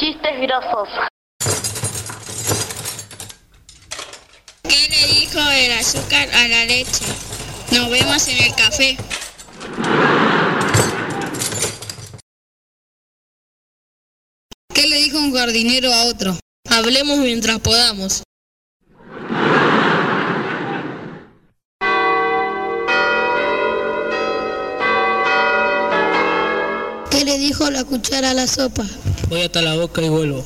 chistes grosos. ¿Qué le dijo el azúcar a la leche? Nos vemos en el café. ¿Qué le dijo un jardinero a otro? Hablemos mientras podamos. ¿Qué le dijo la cuchara a la sopa? Voy hasta la boca y vuelvo.